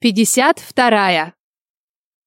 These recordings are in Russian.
Пятьдесят вторая.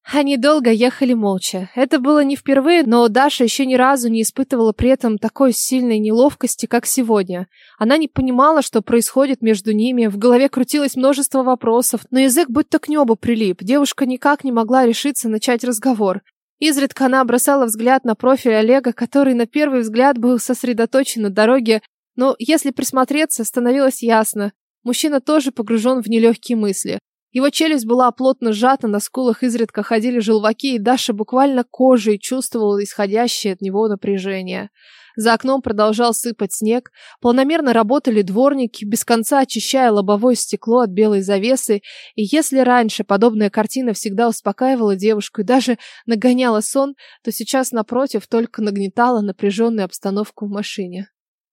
Они долго ехали молча. Это было не впервые, но Даша еще ни разу не испытывала при этом такой сильной неловкости, как сегодня. Она не понимала, что происходит между ними, в голове крутилось множество вопросов, но язык будто к небу прилип. Девушка никак не могла решиться начать разговор. Изредка она бросала взгляд на профиль Олега, который на первый взгляд был сосредоточен на дороге, но если присмотреться, становилось ясно. Мужчина тоже погружен в нелегкие мысли. Его челюсть была плотно сжата, на скулах изредка ходили желваки, и Даша буквально кожей чувствовала исходящее от него напряжение. За окном продолжал сыпать снег, полномерно работали дворники, без конца очищая лобовое стекло от белой завесы, и если раньше подобная картина всегда успокаивала девушку и даже нагоняла сон, то сейчас, напротив, только нагнетала напряженную обстановку в машине.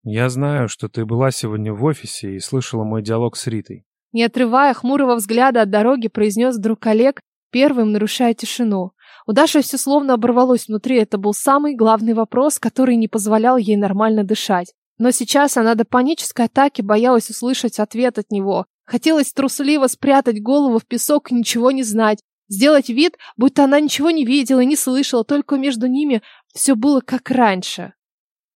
«Я знаю, что ты была сегодня в офисе и слышала мой диалог с Ритой. Не отрывая хмурого взгляда от дороги, произнес вдруг Олег, первым нарушая тишину. У Даши все словно оборвалось внутри, это был самый главный вопрос, который не позволял ей нормально дышать. Но сейчас она до панической атаки боялась услышать ответ от него. Хотелось трусливо спрятать голову в песок и ничего не знать. Сделать вид, будто она ничего не видела и не слышала, только между ними все было как раньше.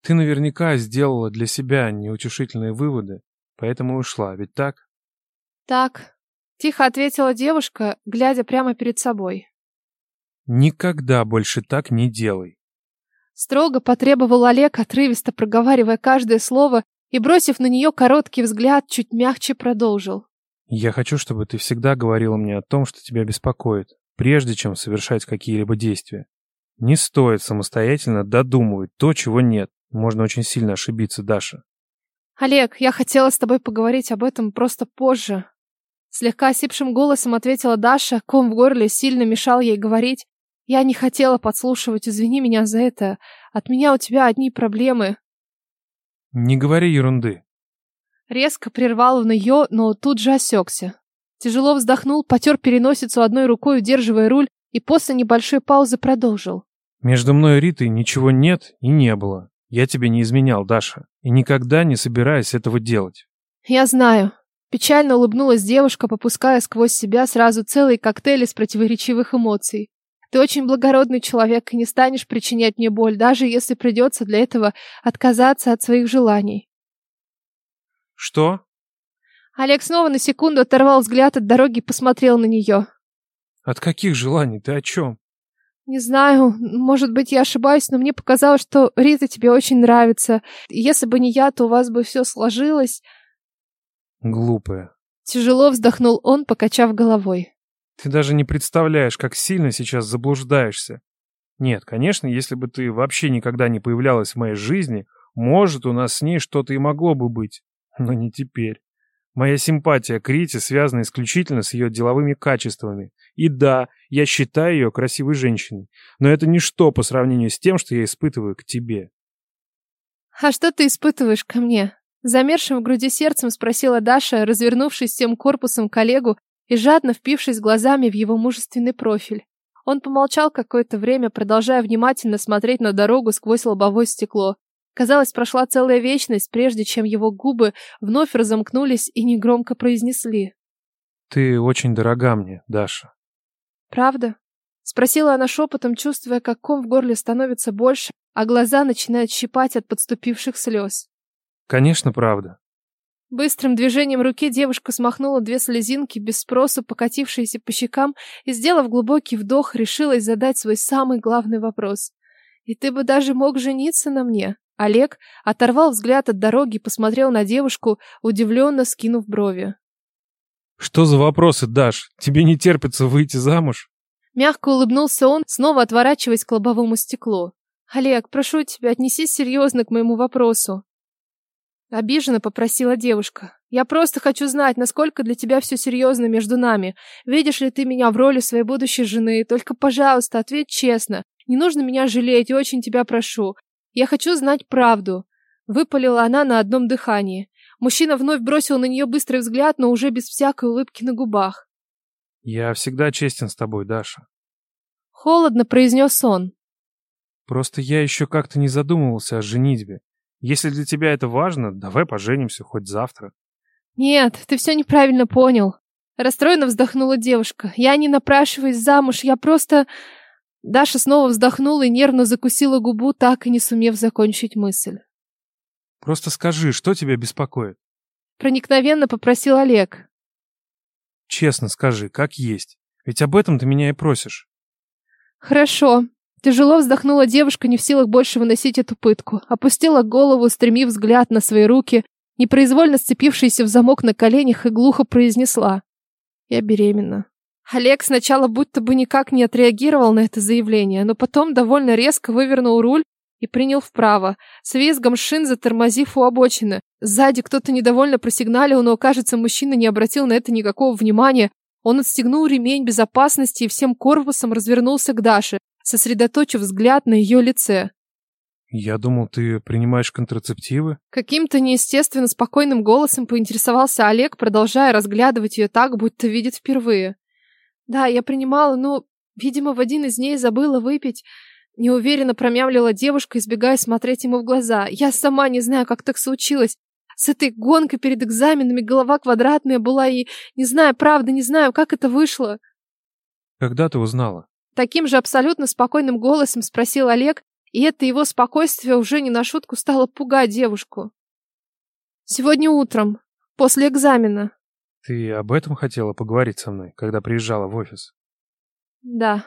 Ты наверняка сделала для себя неутешительные выводы, поэтому ушла, ведь так? Так, тихо ответила девушка, глядя прямо перед собой. Никогда больше так не делай. Строго потребовал Олег, отрывисто проговаривая каждое слово и, бросив на нее короткий взгляд, чуть мягче продолжил. Я хочу, чтобы ты всегда говорила мне о том, что тебя беспокоит, прежде чем совершать какие-либо действия. Не стоит самостоятельно додумывать то, чего нет. Можно очень сильно ошибиться, Даша. Олег, я хотела с тобой поговорить об этом просто позже. Слегка осипшим голосом ответила Даша, ком в горле сильно мешал ей говорить. Я не хотела подслушивать, извини меня за это. От меня у тебя одни проблемы. Не говори ерунды. Резко прервал он ее, но тут же осекся. Тяжело вздохнул, потер переносицу одной рукой, удерживая руль, и после небольшой паузы продолжил. Между мной и Ритой ничего нет и не было. Я тебе не изменял, Даша, и никогда не собираюсь этого делать. Я знаю. Печально улыбнулась девушка, попуская сквозь себя сразу целый коктейль из противоречивых эмоций. Ты очень благородный человек и не станешь причинять мне боль, даже если придется для этого отказаться от своих желаний. Что? Олег снова на секунду оторвал взгляд от дороги и посмотрел на нее. От каких желаний? Ты о чем? Не знаю, может быть, я ошибаюсь, но мне показалось, что Рита тебе очень нравится. Если бы не я, то у вас бы все сложилось. Глупая. Тяжело вздохнул он, покачав головой. Ты даже не представляешь, как сильно сейчас заблуждаешься. Нет, конечно, если бы ты вообще никогда не появлялась в моей жизни, может, у нас с ней что-то и могло бы быть. Но не теперь. Моя симпатия к Рите связана исключительно с ее деловыми качествами. И да, я считаю ее красивой женщиной, но это ничто по сравнению с тем, что я испытываю к тебе. А что ты испытываешь ко мне? Замершим в груди сердцем спросила Даша, развернувшись всем корпусом коллегу и жадно впившись глазами в его мужественный профиль. Он помолчал какое-то время, продолжая внимательно смотреть на дорогу сквозь лобовое стекло. Казалось, прошла целая вечность, прежде чем его губы вновь разомкнулись и негромко произнесли. «Ты очень дорога мне, Даша». «Правда?» — спросила она шепотом, чувствуя, как ком в горле становится больше, а глаза начинают щипать от подступивших слез. Конечно, правда. Быстрым движением руки девушка смахнула две слезинки, без спроса покатившиеся по щекам, и, сделав глубокий вдох, решилась задать свой самый главный вопрос. «И ты бы даже мог жениться на мне?» Олег оторвал взгляд от дороги и посмотрел на девушку, удивленно скинув брови. «Что за вопросы, Даш? Тебе не терпится выйти замуж?» Мягко улыбнулся он, снова отворачиваясь к лобовому стеклу. «Олег, прошу тебя, отнесись серьезно к моему вопросу. Обиженно попросила девушка. Я просто хочу знать, насколько для тебя все серьезно между нами. Видишь ли ты меня в роли своей будущей жены? Только, пожалуйста, ответь честно. Не нужно меня жалеть, очень тебя прошу. Я хочу знать правду. Выпалила она на одном дыхании. Мужчина вновь бросил на нее быстрый взгляд, но уже без всякой улыбки на губах. Я всегда честен с тобой, Даша. Холодно произнес он. Просто я еще как-то не задумывался о женитьбе. Если для тебя это важно, давай поженимся хоть завтра. Нет, ты все неправильно понял. Расстроенно вздохнула девушка. Я не напрашиваюсь замуж, я просто... Даша снова вздохнула и нервно закусила губу, так и не сумев закончить мысль. Просто скажи, что тебя беспокоит? Проникновенно попросил Олег. Честно скажи, как есть. Ведь об этом ты меня и просишь. Хорошо. Тяжело вздохнула девушка, не в силах больше выносить эту пытку. Опустила голову, стремив взгляд на свои руки, непроизвольно сцепившиеся в замок на коленях, и глухо произнесла. Я беременна. Олег сначала будто бы никак не отреагировал на это заявление, но потом довольно резко вывернул руль и принял вправо, с визгом шин затормозив у обочины. Сзади кто-то недовольно просигналил, но, кажется, мужчина не обратил на это никакого внимания. Он отстегнул ремень безопасности и всем корпусом развернулся к Даше, сосредоточив взгляд на ее лице. «Я думал, ты принимаешь контрацептивы?» Каким-то неестественно спокойным голосом поинтересовался Олег, продолжая разглядывать ее так, будто видит впервые. «Да, я принимала, но, видимо, в один из дней забыла выпить. Неуверенно промямлила девушка, избегая смотреть ему в глаза. Я сама не знаю, как так случилось. С этой гонкой перед экзаменами голова квадратная была и... Не знаю, правда, не знаю, как это вышло. Когда ты узнала? Таким же абсолютно спокойным голосом спросил Олег, и это его спокойствие уже не на шутку стало пугать девушку. Сегодня утром, после экзамена. Ты об этом хотела поговорить со мной, когда приезжала в офис? Да.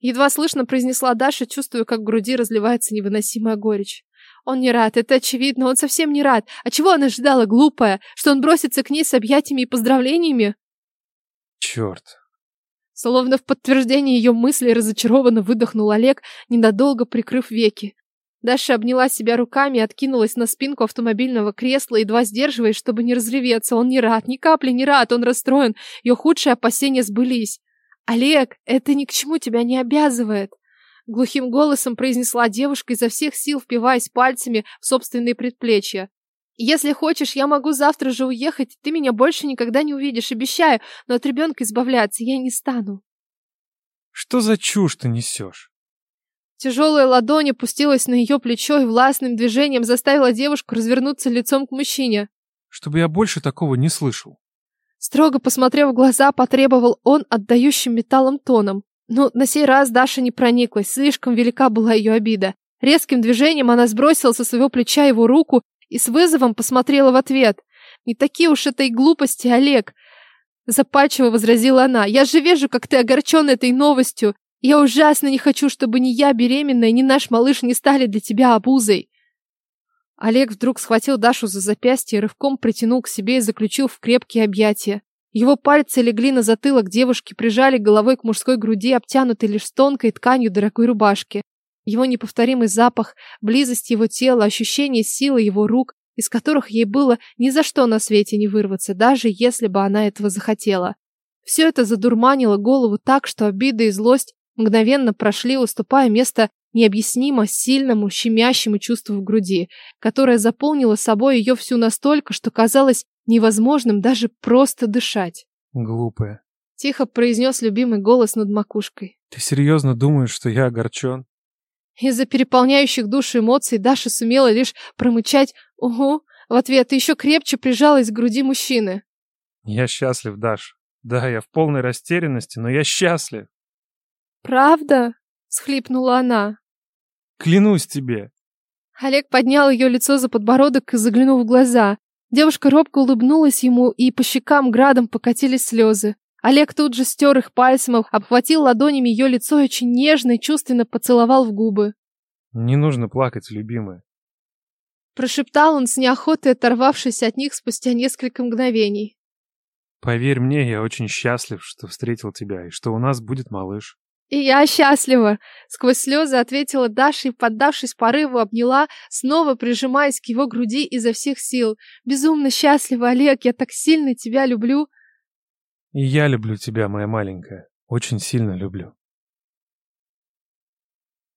Едва слышно произнесла Даша, чувствуя, как в груди разливается невыносимая горечь. Он не рад, это очевидно, он совсем не рад. А чего она ожидала, глупая? Что он бросится к ней с объятиями и поздравлениями? Черт. Словно в подтверждение ее мыслей разочарованно выдохнул Олег, ненадолго прикрыв веки. Даша обняла себя руками и откинулась на спинку автомобильного кресла, едва сдерживаясь, чтобы не разреветься. Он не рад, ни капли не рад, он расстроен. Ее худшие опасения сбылись. «Олег, это ни к чему тебя не обязывает!» Глухим голосом произнесла девушка, изо всех сил впиваясь пальцами в собственные предплечья. «Если хочешь, я могу завтра же уехать, ты меня больше никогда не увидишь, обещаю, но от ребенка избавляться я не стану». «Что за чушь ты несешь?» Тяжелая ладонь опустилась на ее плечо и властным движением заставила девушку развернуться лицом к мужчине. «Чтобы я больше такого не слышал». Строго посмотрев в глаза, потребовал он отдающим металлом тоном. Но на сей раз Даша не прониклась, слишком велика была ее обида. Резким движением она сбросила со своего плеча его руку и с вызовом посмотрела в ответ. «Не такие уж это и глупости, Олег!» Запальчиво возразила она. «Я же вижу, как ты огорчен этой новостью. Я ужасно не хочу, чтобы ни я беременная, ни наш малыш не стали для тебя обузой. Олег вдруг схватил Дашу за запястье, рывком притянул к себе и заключил в крепкие объятия. Его пальцы легли на затылок девушки, прижали головой к мужской груди, обтянутой лишь тонкой тканью дорогой рубашки. Его неповторимый запах, близость его тела, ощущение силы его рук, из которых ей было ни за что на свете не вырваться, даже если бы она этого захотела. Все это задурманило голову так, что обида и злость мгновенно прошли, уступая место необъяснимо сильному, щемящему чувству в груди, которое заполнило собой ее всю настолько, что казалось невозможным даже просто дышать. Глупая. Тихо произнес любимый голос над макушкой. Ты серьезно думаешь, что я огорчен? Из-за переполняющих душу эмоций Даша сумела лишь промычать «Угу», в ответ и еще крепче прижалась к груди мужчины. Я счастлив, Даш. Да, я в полной растерянности, но я счастлив. Правда? Схлипнула она. Клянусь тебе. Олег поднял ее лицо за подбородок и заглянул в глаза. Девушка робко улыбнулась ему, и по щекам градом покатились слезы. Олег тут же стер их пальцем, обхватил ладонями ее лицо и очень нежно и чувственно поцеловал в губы. «Не нужно плакать, любимая». Прошептал он с неохотой, оторвавшись от них спустя несколько мгновений. «Поверь мне, я очень счастлив, что встретил тебя, и что у нас будет малыш». «И я счастлива!» — сквозь слезы ответила Даша и, поддавшись порыву, обняла, снова прижимаясь к его груди изо всех сил. «Безумно счастлива, Олег! Я так сильно тебя люблю!» «И я люблю тебя, моя маленькая. Очень сильно люблю».